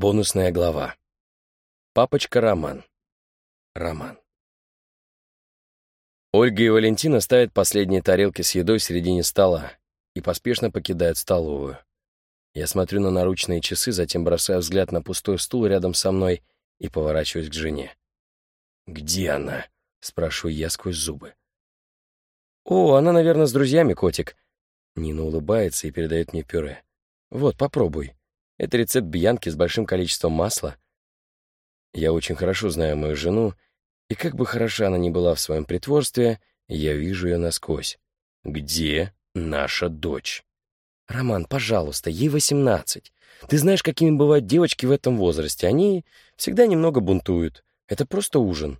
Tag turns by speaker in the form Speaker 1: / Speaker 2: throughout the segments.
Speaker 1: Бонусная глава. Папочка Роман. Роман. Ольга и Валентина ставят последние тарелки с едой в середине стола и поспешно покидают столовую. Я смотрю на наручные часы, затем бросаю взгляд на пустой стул рядом со мной и поворачиваюсь к жене. «Где она?» — спрашиваю я сквозь зубы. «О, она, наверное, с друзьями, котик». Нина улыбается и передает мне пюре. «Вот, попробуй. Это рецепт бьянки с большим количеством масла. Я очень хорошо знаю мою жену, и как бы хороша она ни была в своем притворстве, я вижу ее насквозь. Где наша дочь? Роман, пожалуйста, ей восемнадцать. Ты знаешь, какими бывают девочки в этом возрасте. Они всегда немного бунтуют. Это просто ужин.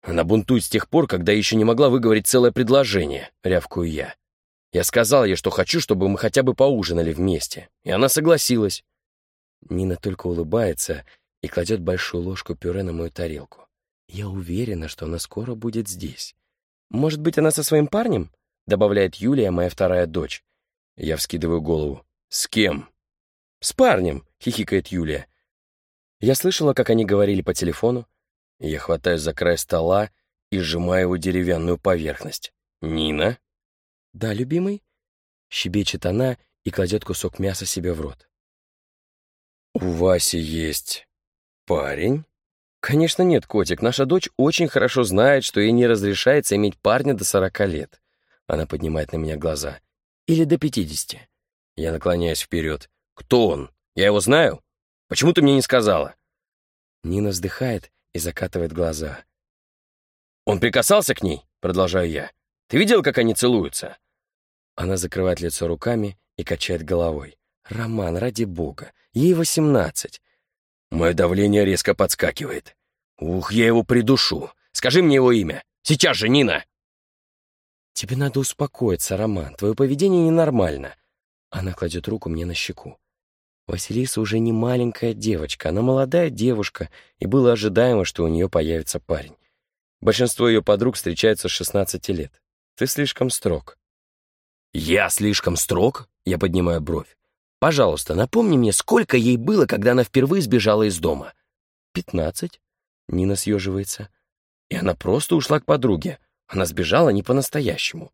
Speaker 1: Она бунтует с тех пор, когда еще не могла выговорить целое предложение, рявкую я. Я сказал ей, что хочу, чтобы мы хотя бы поужинали вместе, и она согласилась. Нина только улыбается и кладет большую ложку пюре на мою тарелку. Я уверена, что она скоро будет здесь. Может быть, она со своим парнем? Добавляет Юлия, моя вторая дочь. Я вскидываю голову. С кем? С парнем, хихикает Юлия. Я слышала, как они говорили по телефону. Я хватаюсь за край стола и сжимаю его деревянную поверхность. «Нина?» «Да, любимый?» — щебечет она и кладет кусок мяса себе в рот. «У Васи есть парень?» «Конечно нет, котик. Наша дочь очень хорошо знает, что ей не разрешается иметь парня до сорока лет». Она поднимает на меня глаза. «Или до пятидесяти». Я наклоняюсь вперед. «Кто он? Я его знаю? Почему ты мне не сказала?» Нина вздыхает и закатывает глаза. «Он прикасался к ней?» — продолжаю я. «Ты видел, как они целуются?» Она закрывает лицо руками и качает головой. «Роман, ради бога, ей восемнадцать». Мое давление резко подскакивает. «Ух, я его придушу! Скажи мне его имя! Сейчас же, Нина!» «Тебе надо успокоиться, Роман. Твое поведение ненормально». Она кладет руку мне на щеку. Василиса уже не маленькая девочка, она молодая девушка, и было ожидаемо, что у нее появится парень. Большинство ее подруг встречаются с 16 лет. Ты слишком строг. «Я слишком строг?» — я поднимаю бровь. «Пожалуйста, напомни мне, сколько ей было, когда она впервые сбежала из дома?» «Пятнадцать», — Нина съеживается. «И она просто ушла к подруге. Она сбежала не по-настоящему».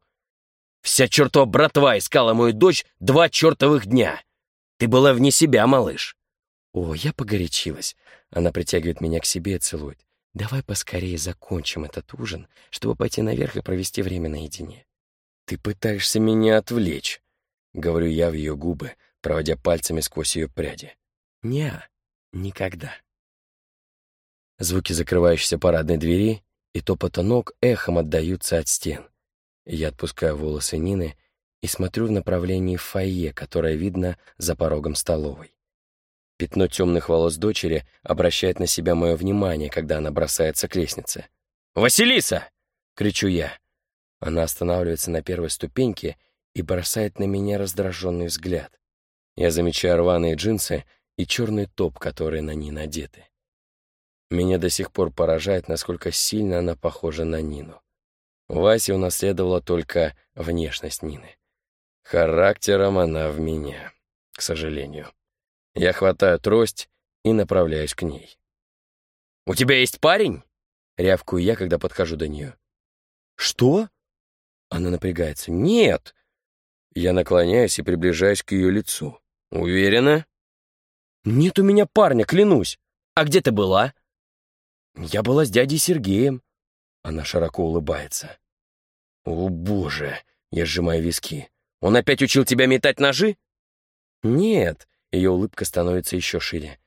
Speaker 1: «Вся чертова братва искала мою дочь два чертовых дня. Ты была вне себя, малыш». «О, я погорячилась». Она притягивает меня к себе и целует. «Давай поскорее закончим этот ужин, чтобы пойти наверх и провести время наедине». «Ты пытаешься меня отвлечь», — говорю я в ее губы, проводя пальцами сквозь ее пряди. «Не, никогда». Звуки закрывающейся парадной двери и топота ног эхом отдаются от стен. Я отпускаю волосы Нины и смотрю в направлении фойе, которое видно за порогом столовой. Пятно темных волос дочери обращает на себя мое внимание, когда она бросается к лестнице. «Василиса!» — кричу я. Она останавливается на первой ступеньке и бросает на меня раздраженный взгляд. Я замечаю рваные джинсы и черный топ, которые на ней надеты. Меня до сих пор поражает, насколько сильно она похожа на Нину. Вася унаследовала только внешность Нины. Характером она в меня, к сожалению. Я хватаю трость и направляюсь к ней. «У тебя есть парень?» — рявкую я, когда подхожу до нее. «Что?» Она напрягается. «Нет!» Я наклоняюсь и приближаюсь к ее лицу. «Уверена?» «Нет у меня парня, клянусь! А где ты была?» «Я была с дядей Сергеем». Она широко улыбается. «О, боже!» Я сжимаю виски. «Он опять учил тебя метать ножи?» «Нет». Ее улыбка становится еще шире.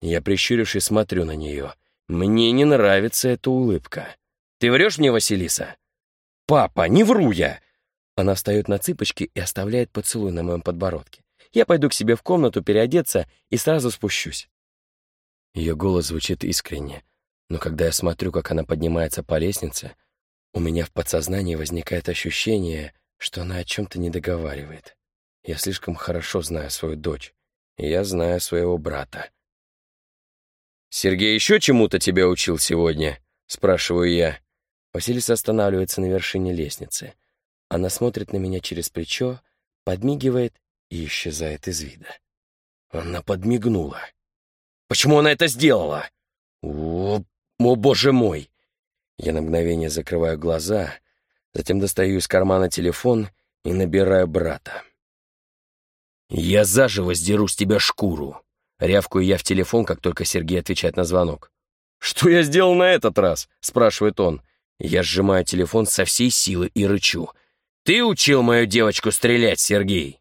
Speaker 1: Я, прищурившись, смотрю на нее. «Мне не нравится эта улыбка. Ты врешь мне, Василиса?» «Папа, не вру я!» Она встает на цыпочки и оставляет поцелуй на моем подбородке. Я пойду к себе в комнату переодеться и сразу спущусь. Ее голос звучит искренне, но когда я смотрю, как она поднимается по лестнице, у меня в подсознании возникает ощущение, что она о чем-то не договаривает. Я слишком хорошо знаю свою дочь, и я знаю своего брата. «Сергей еще чему-то тебя учил сегодня?» — спрашиваю я. Василиса останавливается на вершине лестницы. Она смотрит на меня через плечо, подмигивает и исчезает из вида. Она подмигнула. Почему она это сделала? О, о боже мой! Я на мгновение закрываю глаза, затем достаю из кармана телефон и набираю брата. «Я заживо сдеру с тебя шкуру!» Рявкую я в телефон, как только Сергей отвечает на звонок. «Что я сделал на этот раз?» — спрашивает он. Я сжимаю телефон со всей силы и рычу. «Ты учил мою девочку стрелять, Сергей?»